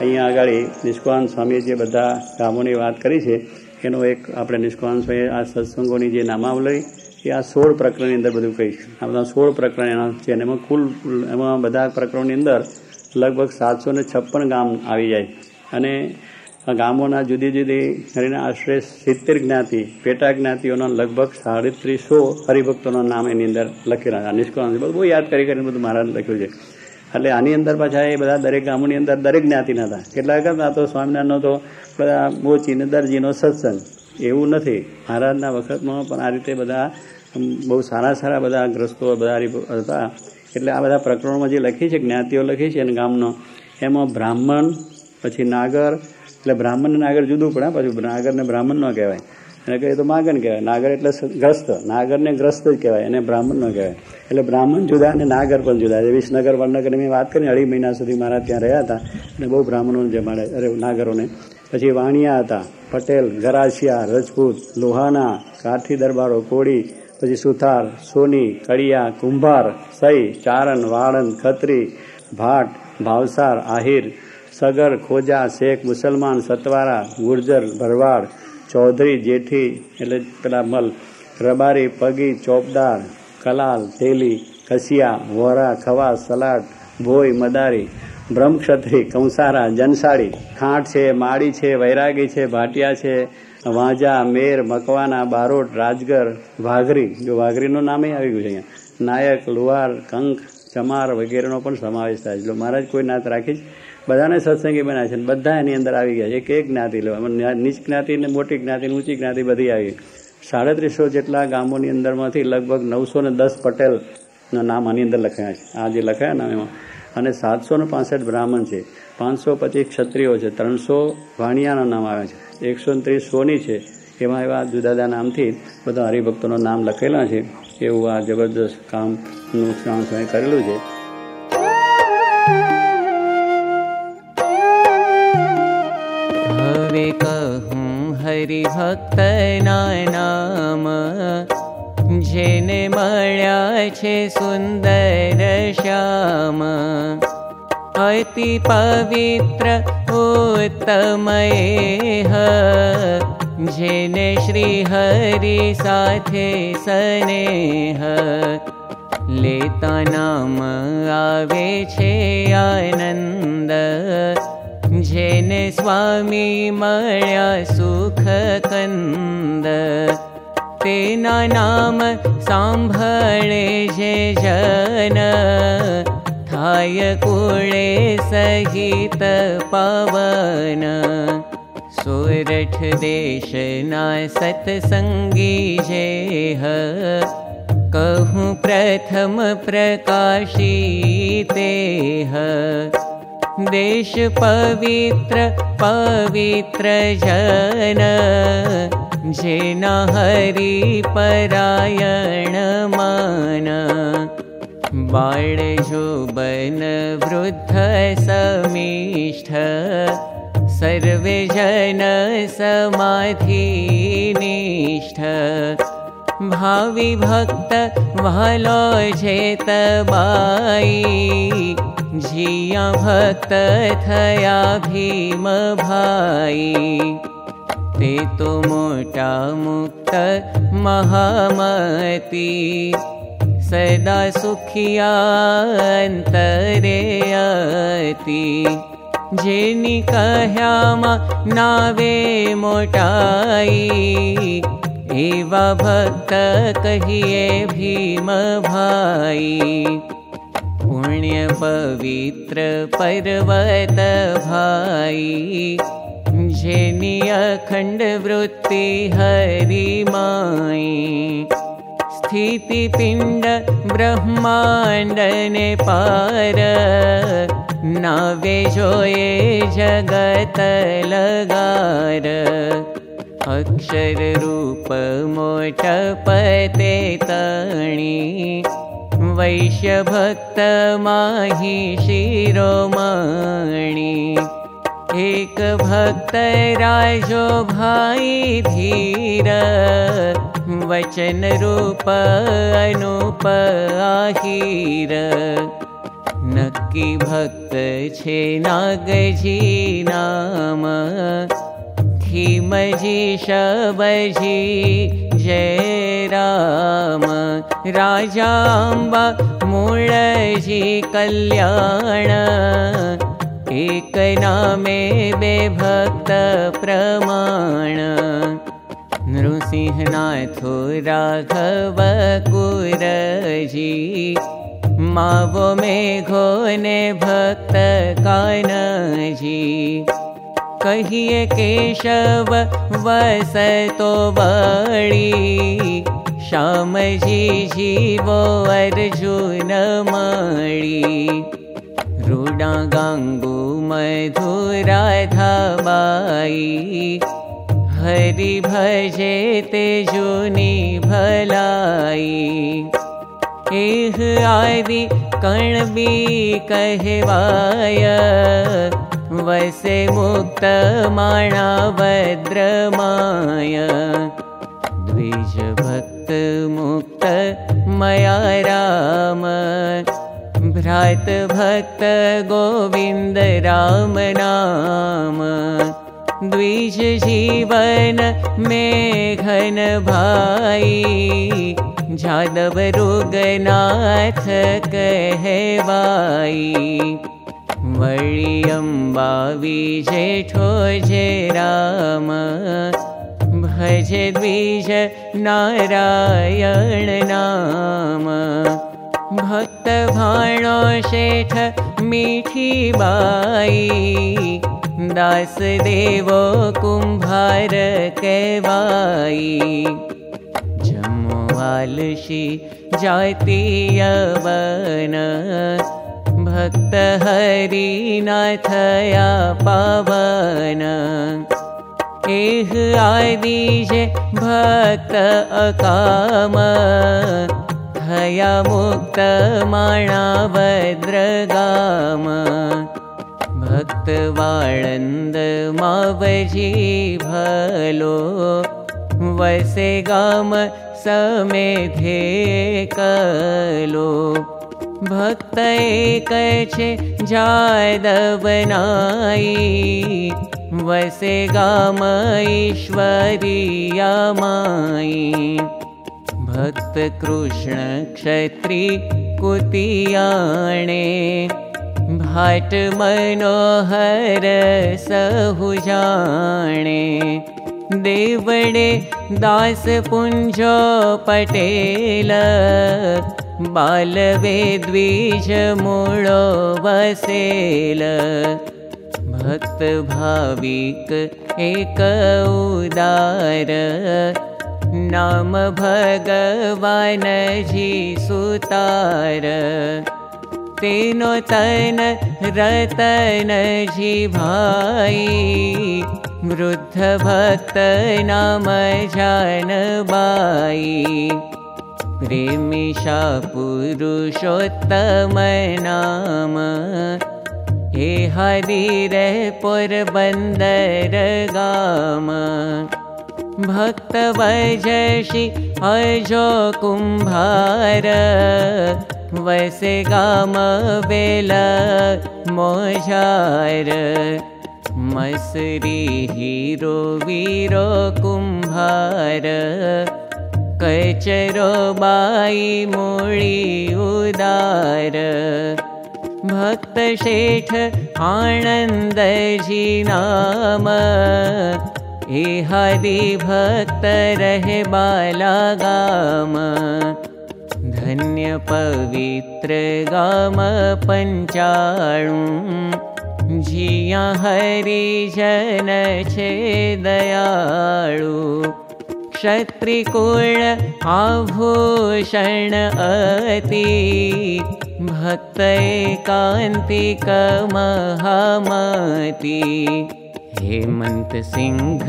અહીંયા આગળ નિષ્કાન સ્વામીએ જે બધા ગામોની વાત કરી છે, એનો એક આપણે નિષ્કાન સ્વામી આ સત્સંગોની જે નામાવલી, એ આ સોળ પ્રકરણની અંદર બધું કહીશ આ બધા સોળ પ્રકરણ એના છે અને એમાં કુલ, એમાં બધા પ્રકરણોની અંદર લગભગ સાતસો ને છપ્પન ગામ આવી જાય. અને ગામોના જુદી જુદી કરીને આશરે સિત્તેર જ્ઞાતિ, પેટા જ્ઞાતિઓના લગભગ સાડત્રીસો હરિભક્તોના નામ એની અંદર લખેલા નિષ્કાન બહુ યાદ કરી કરીને બધું મહારાજ લખ્યું છે. એટલે આની અંદર પાછા એ બધા દરેક ગામોની અંદર દરેક જ્ઞાતિના હતા કેટલાક હતા તો સ્વામિનારાયણનો તો બધા મોચીને દરજીનો સત્સંગ એવું નથી મહારાજના વખતમાં પણ આ રીતે બધા બહુ સારા સારા બધા ગ્રસ્તો બધા હતા એટલે આ બધા પ્રકરણોમાં જે લખી છે જ્ઞાતિઓ લખી છે અને ગામનો એમાં બ્રાહ્મણ પછી નાગર એટલે બ્રાહ્મણ ને નાગર જુદું પડે પાછું નાગર ને બ્રાહ્મણ ન કહેવાય એને કહીએ તો માગણ કહેવાય. નાગર એટલે ગ્રસ્ત. નાગરને ગ્રસ્ત જ કહેવાય. એને બ્રાહ્મણ ન કહેવાય. એટલે બ્રાહ્મણ જુદા અને નાગર પણ જુદા છે. વિસનગર, વડનગર મેં વાત કરી, અઢી મહિના સુધી મારા ત્યાં રહ્યા હતા અને બહુ બ્રાહ્મણોને જમાડે, અરે, નાગરોને. પછી વાણિયા હતા, પટેલ, ગરાસિયા, રજપૂત, લોહાના, કાઠી દરબારો, કોળી, પછી સુથાર, સોની, કડિયા, કુંભાર, સઈ, ચારણ વાળન ખત્રી, ભાટ, ભાવસાર, આહિર, સગર, ખોજા, શેખ, મુસલમાન, સતવારા, ગુર્જર, ભરવાડ ચૌધરી જેઠી, એટલે પેલા મલ, રબારી, પગી, ચોપદાર, કલાલ, તેલી કસિયા વોરા, ખવા સલાટ ભોય મદારી, બ્રહ્મક્ષત્રી, કંસારા, જનસાળી ખાંટ છે, માળી છે, વૈરાગી છે, ભાટિયા છે, વાંજા, મેર, મકવાના, બારોટ, રાજગર, વાઘરી, જો વાઘરીનું નામે આવી ગયું છે અહીંયા. નાયક, લુહાર કંક ચમાર વગેરેનો પણ સમાવેશ થાય છે. મહારાજ કોઈ નાત રાખી બધાને સત્સંગી બનાવે છે બધા એની અંદર આવી ગયા છે. એક એક જ્ઞાતિ લેવા. નીચ જ્ઞાતિ ને મોટી જ્ઞાતિ ઊંચી જ્ઞાતિ બધી આવી. સાડત્રીસો જેટલા ગામોની અંદરમાંથી લગભગ નવસો ને દસ પટેલના નામ આની અંદર લખાયા છે. આ જે લખાયા નામ એમાં. અને સાતસો ને પાસઠ બ્રાહ્મણ છે. પાંચસો પચીસ ક્ષત્રિયો છે. ત્રણસો વાણિયાના નામ આવ્યા છે. એકસો ને ત્રીસ સોની છે. એમાં એવા જુદા જુદા નામથી બધા હરિભક્તોના નામ લખેલા છે. એવું આ જબરદસ્ત કામનું કરેલું છે. હરિભક્તના નામ જેને મળ્યા છે સુંદર શ્યામ અતિ પવિત્ર ઉત્તમય જેને શ્રી હરિ સાથે સ્નેહ લેતા નામ આવે છે આનંદ जन स्वामी मया सुखकन्द। तेना नम सम्भळे जन। थाय कोणे सगीत पावन। सूरठ देशना सत्सङ्गी जे ह। कह प्रथम प्रकाशितेः देश पवित्र पवित्र जन। जेना हरि परायण मान। जोबन वृद्ध समिष्ठ। सर्वे जन समाधिनिष्ठ भावि भक्त भालो जेत बाई। जिया भक्त थया भीम भाई। ते तो मोटा मुक्त महामती। सदा सुखिया अंतरे अति। जेनी कह्यामा नावे मोटाई भक्त कहिए भीम भाई पुण्य पवित्र पर्वत भाई। जेनी अखंड वृत्ति हरि माई। स्थिति पिंड ब्रह्मांड ने पार। नावे जोए जगत लगार अक्षर रूप मोट पते तणी वैश्य भक्त माही शिरोमणि एक भक्त राजो भाई धीर। वचन रूप अनुप आहीर नक्की भक्त छे नागजी नाम धीमजी शबजी। जय राम। राजाम्बा मूळजी कल्याण। एक नामे बे भक्त प्रमाण। नृसिंहनाथो राघव कुरजी। मावो मेघो ने भक्त कानजी कहिए केशव वसतो बड़ी श्यामजी जीवो अर्जुन मणि। रूडा गांगू मधुरा धाबाई हरि भजे ते जुनी भलाई। एह आदि कणबी कहवाय वसे मुक्त माणा भद्रमाय द्विज भक्त मुक्त मया राम। भ्रात भक्त गोविन्द राम नाम द्विज जीवन मेघन भाई। जादव रुगनाथ कहवाई वळि अम्बावी जेठो जे राम। भजे द्विज नारायण नाम। भक्त भाणो शेठ मीठी बाई। दास देवो कुम्भार केवाई। जमवालशी जातीय वन भक्त हरि नाथया पावन अकाम। हया मुक्त माणा भक्त वाळन्द मावजी भलो। वसे गाम समेधे कलो भक्त एक छे जादवनाई वसे गाम ईश्वरिया माई भक्त कृष्ण क्षत्री कुतियाणे भाट मनोहर सहुजाणे देवडे दास पुंजो पटेल मूळो वसेल। भक्त भाविक एक उदार। नाम भगवान जी सुतार तेनो तन रतन जी भाई। वृद्ध भक्त नाम जानबाई प्रेमिषा पुरुषोत्तम नाम हे हरिरे पुरबन्दर गाम भक्त वजषि अजो कुम्भार। वसे गाम बेल मोजार मसरी हीरो वीरो कुम्भार कचरो बाई मूळी उदार। भक्त शेठ आनन्दजी नाम। हे हरि भक्त रहे बाला गाम। धन्य पवित्र गाम पञ्चाणु जिया हरि छे दयाळु क्षत्रिकुळ आभूषण अति। भक्त एकान्तिक महामति हेमन्त सिंह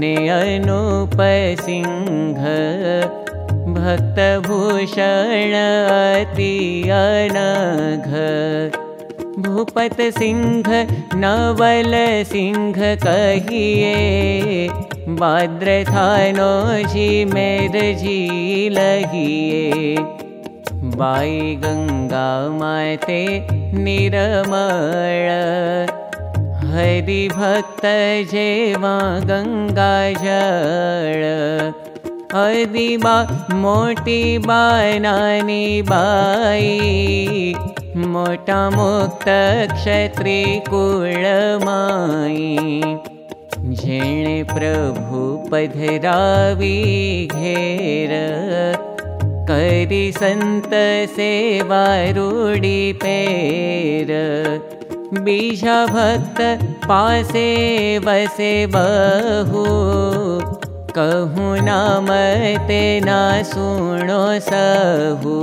ने अनूप सिंह भक्तभूषण अति अनघ। भूपत सिंह नवल सिंह कहिए बाद्र थानो जी मेर जी लगिए बाई गङ्गा माते निरमळ। हरि जेवा गङ्गा जळ। अदिबा मोटी बानानी बाई। मोटा मुक्त क्षत्री कुळमाई जेणे प्रभु पधरावी घेर। करी संत सेवा रूढी पेर। बीजा भक्त पासे वसे बहु। कहूँ नाम तेना सुनो सहू।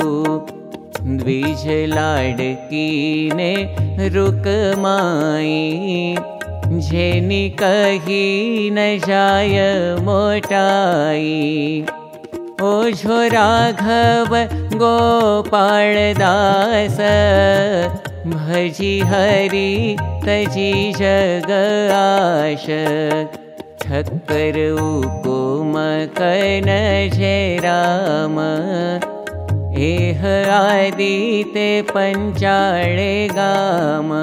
द्विज लाडकी ने रुक माई जेनी कही न जाय मोटाई। ओझो राघव गोपाल दास भजी हरि तजी जग आश। ठक्कर उकुम कन जय राम। एह आदि ते पंचाळे गाम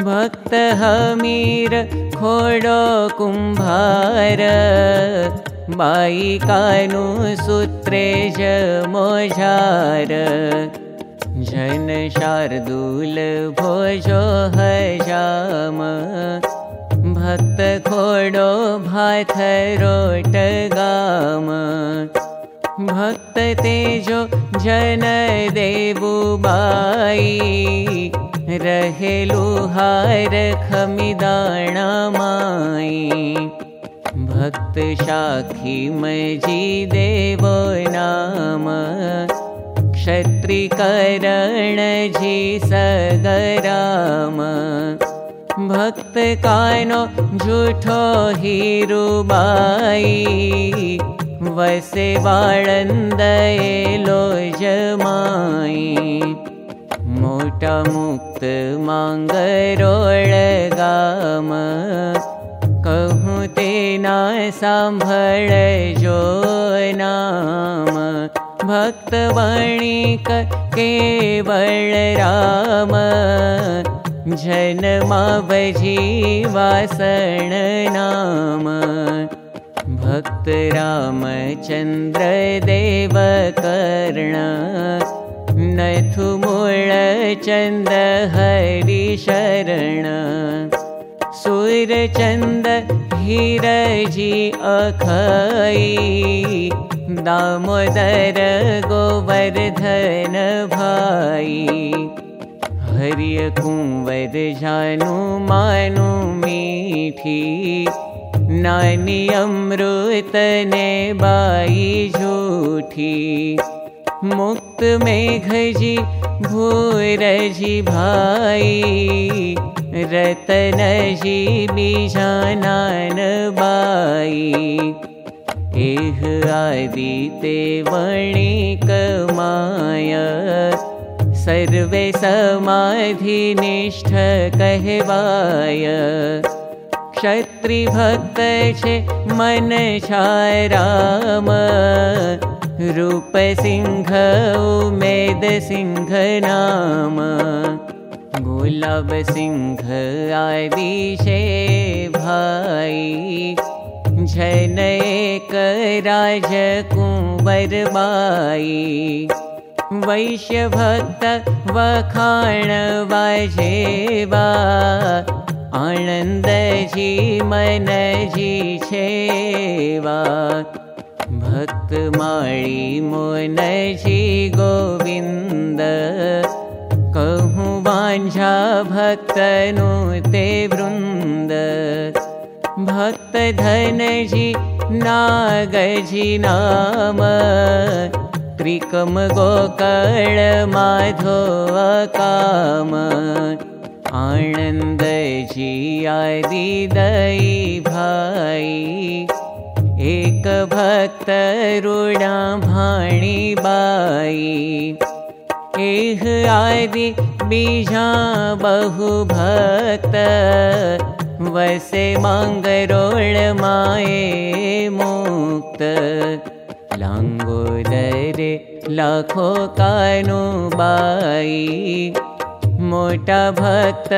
भक्त हमीर खोडो कुंभार। बाई कानु सूत्रे मोझार। जन शार्दूल भोजो हजाम। भक्त खोडो भाथ रोट गाम। भक्त तेजो जन देवु बाई रहेलु हार खमिदाणा माई। भक्त शाखी मजी देवो नाम। क्षत्रिकरण जी सगराम। भक्त कानो झूठो हीरुबाई वसे वाळन्दलो जमाई। मोटा सांभळ जो नाम। भक्तवाणी केवल राम। जनमा वासण नाम। भक्त रामचन्द्र देव कर्ण। नथु मूळ चन्द हरि शरण। सूरचन्द हीरजी अखई। दामोदर गोवर्धन भाई। हरिय कुंवर जानु मानु मीठी। नानी अमृत ने बाई झूठी मुक्त मेघजी भूरजी भाई रतनजी बीजानान बाई। एह आदि ते वणिक माया सर्वे समाधिनिष्ठ कहवाय। क्षत्रिभक्त छे मन राम रूप सिंह उमेद सिंह नाम गुलाब सिंह आदि छे भाई। जन एक राज कुंवर बाई वैश्य भक्त वखाण वाजेवा आनंद जी मन जी छेवा माळी मोन जी गोविंद कहूँ वांझा भक्त नु ते वृंद भक्त धन जी नाग जी नाम। त्रिकम गोकळ माधो काम। आनंद जी आदि दई भाई एक भक्त रुणा भाणी बाई एह आदि बीजा बहु भक्त वसे मांगरोळ माये मुक्त। लाङ्गोदरे लाखो कानुबाई। मोटा भक्त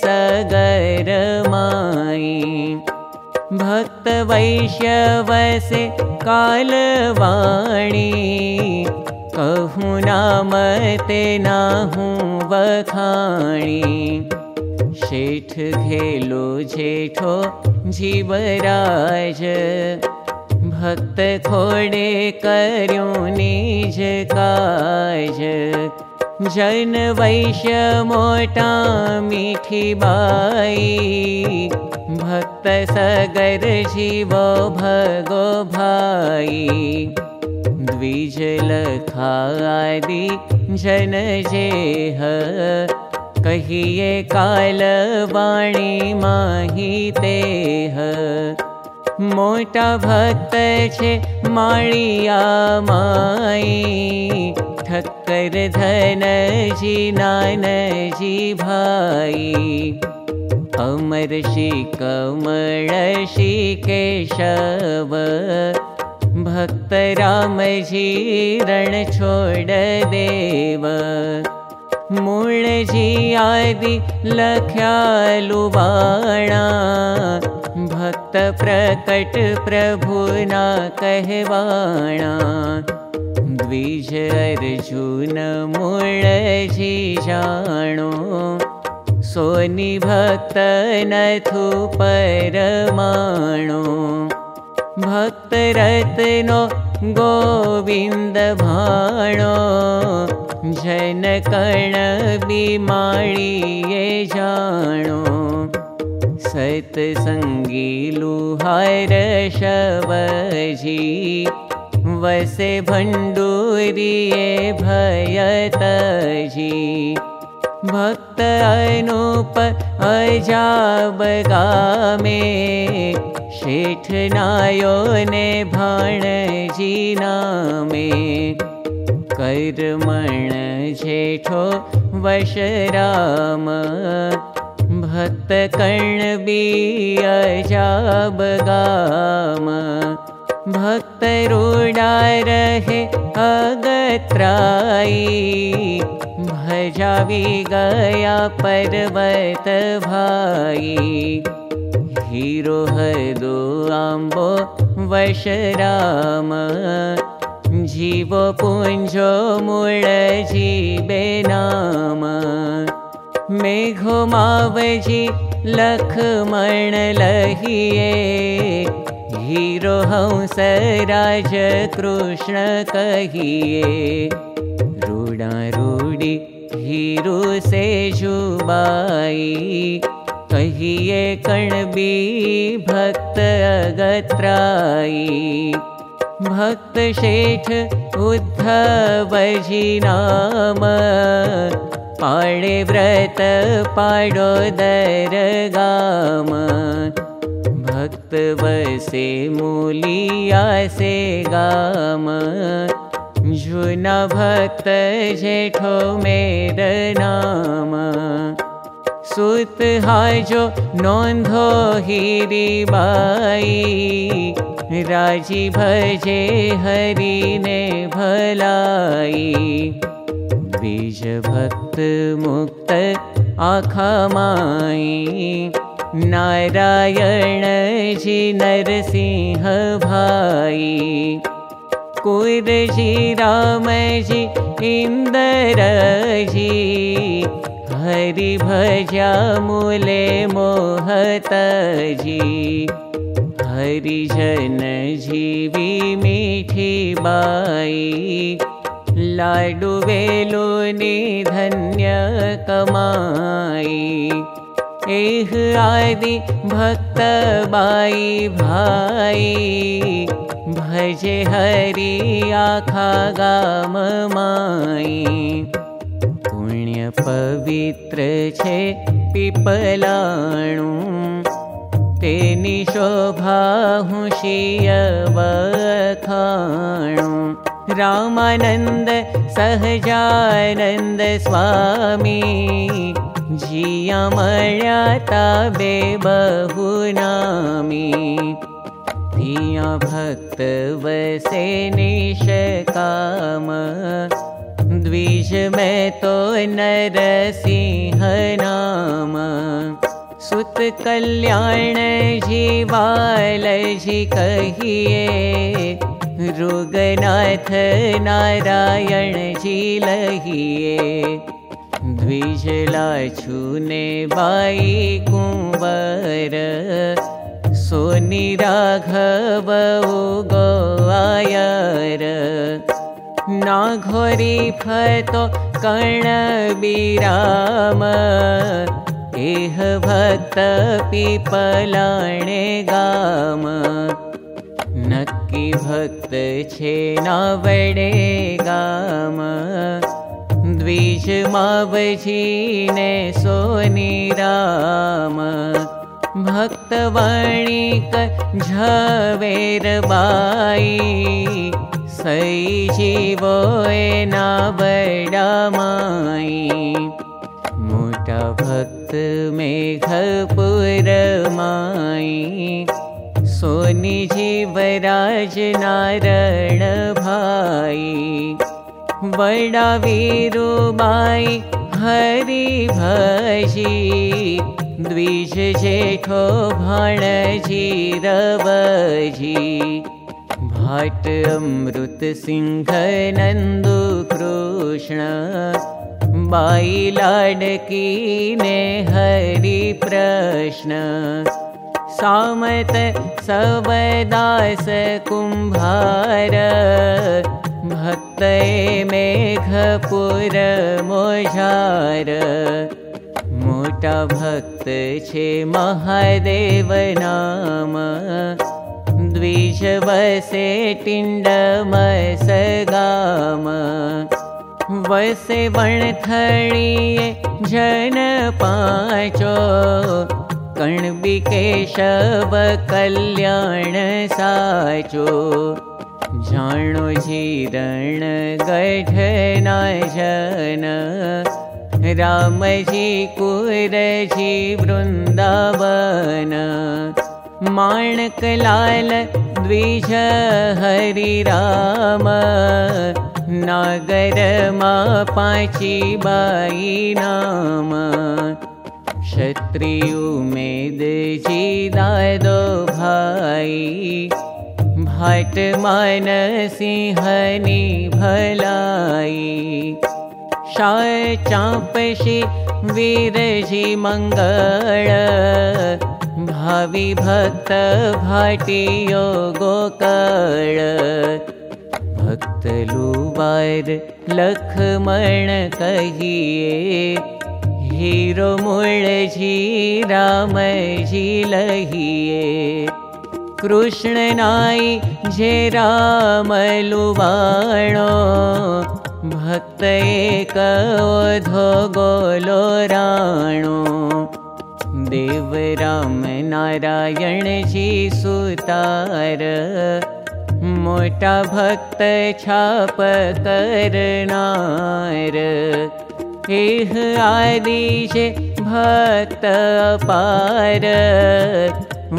सगर माई भक्त वैश्यवसे कालवाणी। कहूँ नाम ते नाहूँ बखाणी शेठ घेलो जेठो जीवराज। भक्त खोडे कर्यो निज काज। जन वैश्य मोटा मीठी बाई। भक्त सगर जीवो भगो भाई। द्विज लखादि जन जेह कहिए काल वाणी माही तेह। मोटा भक्त छे माळिया माई। ठक्कर धन जी नान जी भाई अमर श्री केशव। भक्त राम जी रण छोड़ देव। मूल जी आदि लख्यालु बाणा। भक्त प्रकट प्रभुना कहवाणा। द्विज अर्जुन मूल जी जाणो सोनी भक्त नथु परमाणो। भक्त रत्नो गोविन्द भाणो। जन कर्ण बिमाळिये जाणो। सत्सङ्गी लुहार शवजी वसे भण्डूरिये भयतजी भक्त अनुप अजाब शेठ नायो ने भाण जी नामे। कर्मण जेठो वशराम भक्त कर्ण बी अजाब गाम भक्त रूडा रहे अगत्राई पर्वत भाई। हीरो वशराम जीवो नाम। मेघो मावजी लखमण लहिए। हीरो हंस राज कृष्ण कहिए। रूडी कहिए कणबी भक्त अगत्राई। भक्त शेठ उद्धवजी नाम। पाडे व्रत पाडो दरगाम। भक्त वसे मूलिया से गाम जुना भक्त जेठो मेर नाम सुत हाजो नोंधो हीरी बाई। राजी भजे हरि ने भलाई। बीज भक्त मुक्त आखा माई। नारायण जी नरसिंह भाई कुर जी राम जी इंदर जी हरि भजा मूले मोहत जी हरिजन जीवी मीठी बाई। लाडू वेलो धन्य कमाई एह आदि भक्त बाई भाई भजे हरि आखा गाम माई। पुण्य पवित्र छे पीपलाणु तेनी शोभा हुशिय वखाणु। रामानन्द सहजानन्द स्वामी जिया मळ्या ताबे बहुनामी। जिया भक्त वसे निशकाम। द्विज में तो नरसिंह नाम सुत कल्याण जीवाल जी कहिए। रुगनाथ नारायण जी लहिए द्विजला छूने बाई कुंवर। सोनी राघव गोवायर। ना घोरी फतो कर्ण विराम एह भक्त पीपलाणे गाम। नक्की भक्त छे ना वडे गाम मावजी ने सोनी राम। भक्तवाणी क झवेर बाई। सई जीवो ना बड़ा माई। मोटा भक्त मेघपुर माई। सोनी जीवराज नारायण भाई बड़ा वीरु बाई हरि भजी भाणजी रवजी भाट अमृत सिंह नंदु कृष्ण। बाई लाडकी ने हरि प्रश्न। सामत सवदास कुंभार भक्त मेघपुर मोझार मोटा भक्त छे महादेव नाम। द्विज वसे टिंड मसगाम वसे वणथळीए जन पाचो। कण्बिकेशव कल्याण साचो जाणो जीरण गढना जन रामजी कुरजी वृन्दावन। माणकलाल द्विज हरि राम। नागर मा पाची बाई नाम। क्षत्रियु मेद जी दादो भाई भाट मान सिंहनी भलाई। शाय चापशी वीरजी मंगळ भावी भक्त भाटियो गोकळ भक्त लुबार लखमण कहिए। हीरो मुळजी रामजी लहिए कृष्ण नाई जे राम लुबाणो भक्त एक ओधो गोलो राणो। देव राम नारायण जी सुतार मोटा भक्त छाप करनार। एह आदि जे भक्त पार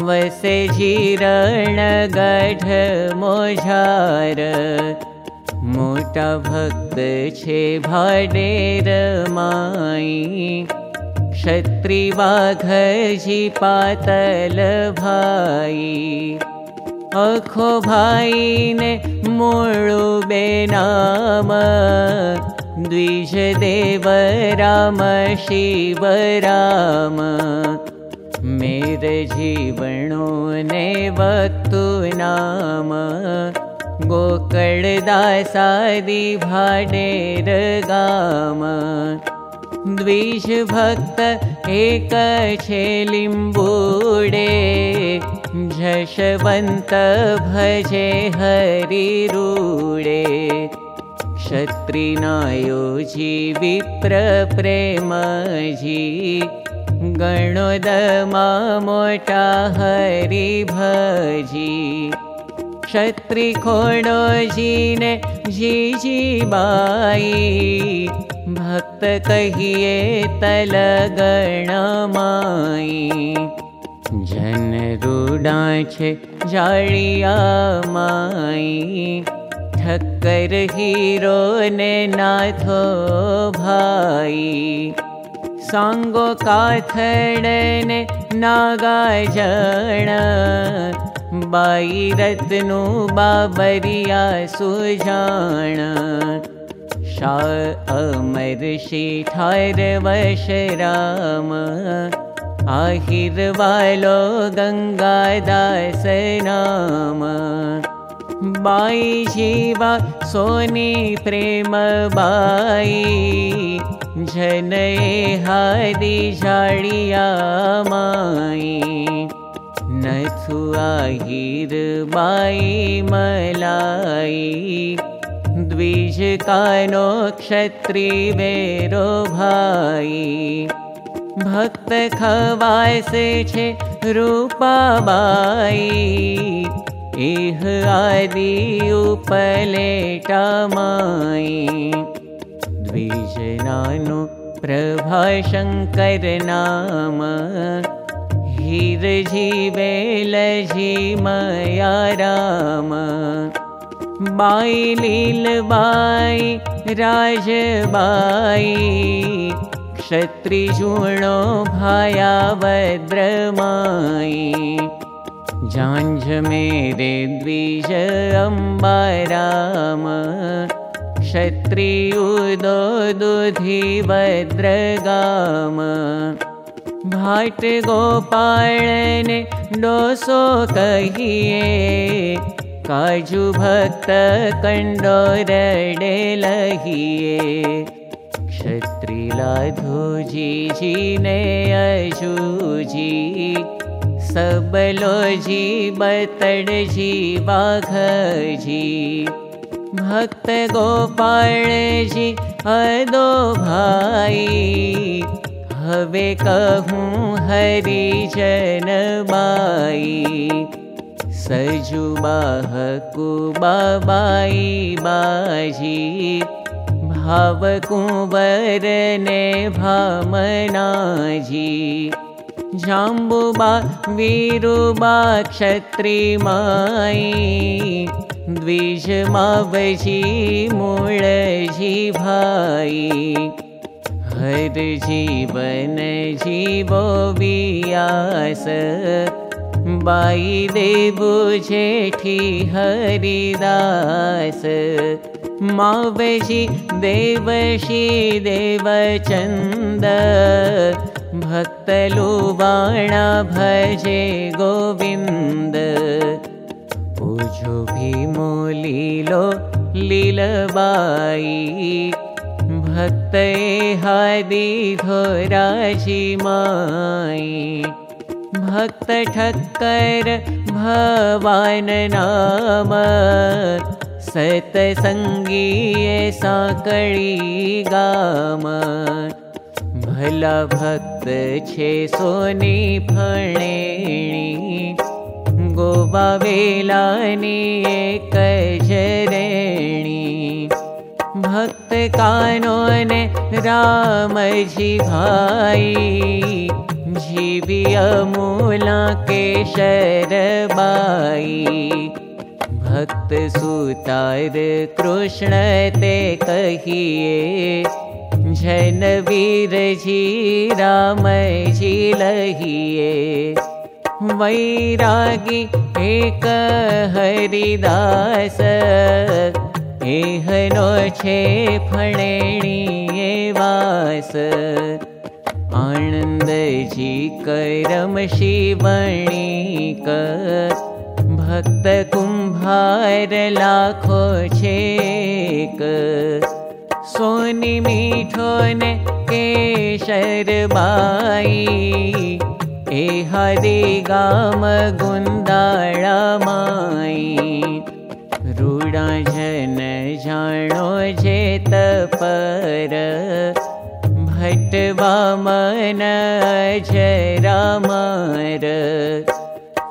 वसे जीरण गढ मोझार। मोटा भक्त छे भाडेर माई। क्षत्रि बाघजी पातल भाई। अखो भाई ने मोळु बेनाम द्विज देव राम शिव राम मेर जीवणो ने वक्तु नाम गोकळदासादि भाडेर गाम। द्विज भक्त एक लिम्बूडे झशवन्त भजे हरि रूडे। क्षत्रिनायोजी विप्र प्रेमजी गणोदमा मोटा हरि भजी। क्षत्रि खोडोजी ने जीजी बाई। भक्त कहिए तल गणमाई जन रूडा छे जाड़िया माई। ठक्कर हीरो ने नाथो भाई सांगो काथड़ने नागा जण। बाई रत्नु बाबरिया सुजाण। शा अमर ठार वश राम। आहिर वालो गंगा दास नाम। बाई जीवा सोनी प्रेम बाई जने हादी जाड़िया माई नथु आहिर बाई मलाई द्विज कानो क्षत्री वेरो भाई भक्त खवास छे रूपा बाई इह आदि उपलेटा माई द्विजनानु प्रभाशङ्कर नाम हीर जी मया राम बाई लील बाई राजबाई क्षत्रिजूणो भाया वद्रमाई जाञ्झ मेरे द्विज अम्बाराम क्षत्रि उदो दुधि वद्रगाम भाट कहिए काजु भक्त कण्डोरडे लहिए क्षत्रिलाधुजी जी अजूजी सबलो जी बतड़ जी बाघ जी भक्त गोपाल जी अदो भाई। हवे कहूँ हरि जन बाई सजु बाबाई बाजी। भाव कुंवर ने भामना जी। जाम्बुबा वीरुबा क्षत्री द्विज मावजी मूळजी भाई। हर जीवन जीवो वियास। बाई देवु जेठी हरिदास। मावजी देवशी देवचन्द। भक्तलुबाणा भजे गोविन्द भीमो लीलो लीलबाई। भक्ते हादि भक्त नाम। सतसङ्गीये साकळी गाम। भला भक्त छे सोनी फणेणी एक जरेणी भक्त कानोने रामजी भाई। जीवी अमूला केशर बाई। भक्त सुतार कृष्ण ते कहिए। जन वीर जी राम जी लहिए वैरागी एक हरिदास। एहनो छे फणेणी वास। जी करम शिवणी कर। भक्त कुम्भार लाखो छेक। सोनी मीठो ने केशर बाई ए हरि गाम जन जानो जेत पर। भटवा मन जरा मार।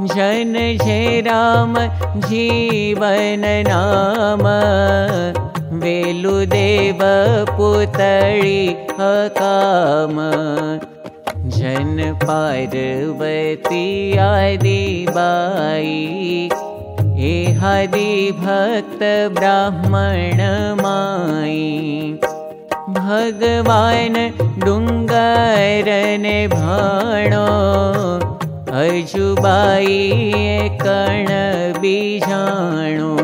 जन जे राम जीवन नाम। वेलुदेव पुतळी हकाम पार्वती आदि बाई। ए हरि भक्त ब्राह्मण माई। भगवान डुङ्गरने भाणो अजुबाई कण बीजाणो।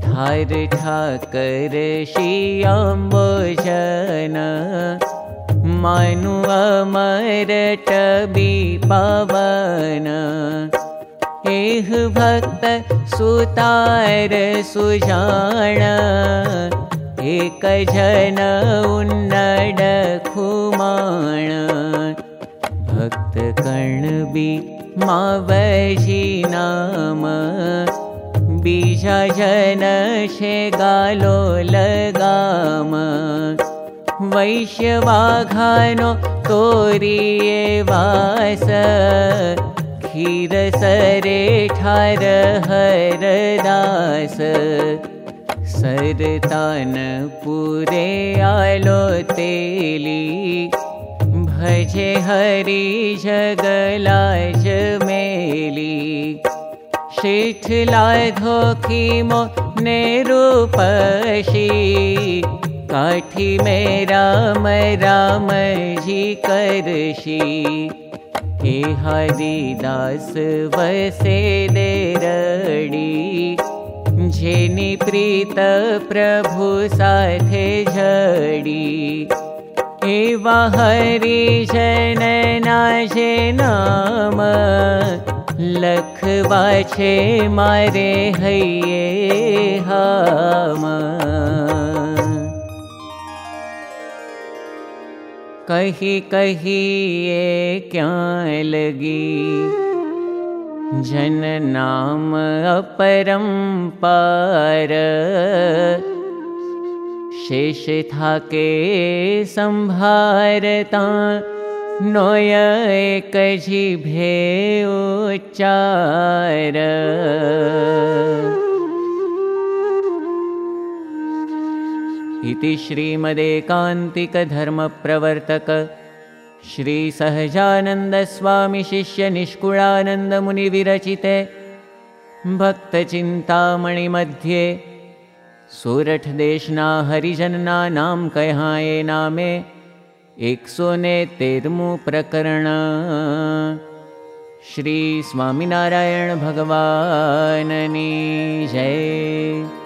ठार ठाकर शियाम्बो जन मानु अमर टबी पावन एह भक्त सुतार सुजाण। एक जन उन्नड खुमाण। भक्त मावजी नाम। बीजा जन शे गालो लगाम वैश्यवाघानो तोरिये वास। सरे ठार सरतान पुरे आलो तेली। भजे हरि जगलाज मेली। शीठ लाधोखी मो नेरूपशी काठी में राम राम जी करशी। हे हरिदास वसे दे रडी जेनी प्रीत प्रभु साथे झड़ी। एवा हरि जन लखवा हइये हाम कही कही ये क्या लगी? जन नाम अपरम पार। शेष था के संभारता। नोय एक जी भे उच्चार इति श्रीमदेकान्तिकधर्मप्रवर्तक श्रीसहजानन्दस्वामिशिष्यनिष्कुळानन्दमुनिविरचिते भक्तचिन्तामणिमध्ये सोरठदेशना हरिजनना नाम कहाये नामे एकसो ने तेरमु प्रकरण श्री स्वामिनारायण भगवाननी जय